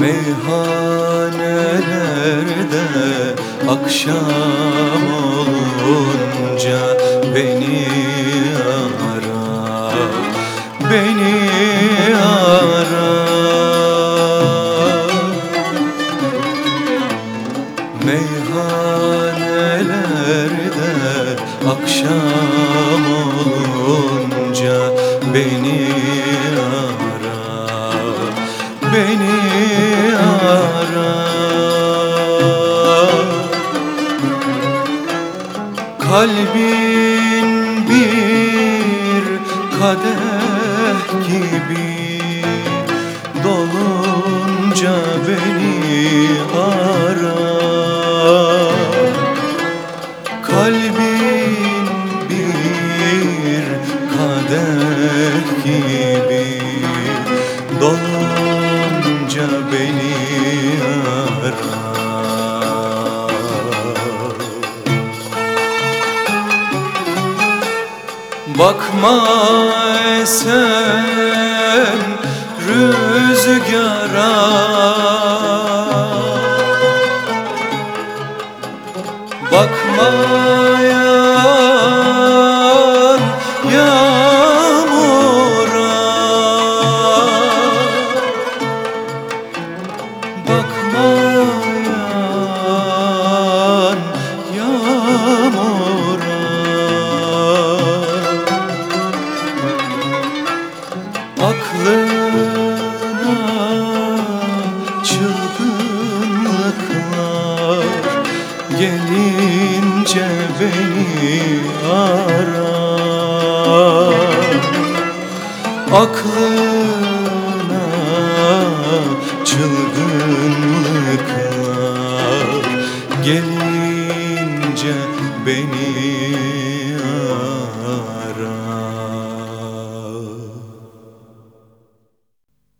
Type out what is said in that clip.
Meyhanelerde akşam olunca beni ara Beni ara. Meyhanelerde akşam olunca beni ara Kalbin bir kadeh gibi. Dolunca beni ara. Kalbin bir kadeh gibi. Dolunca beni ara Bakma esen rüzgara. Bakmayan Aklına çılgınlıklar gelince beni ara. Aklına çılgınlıklar gelince beni ara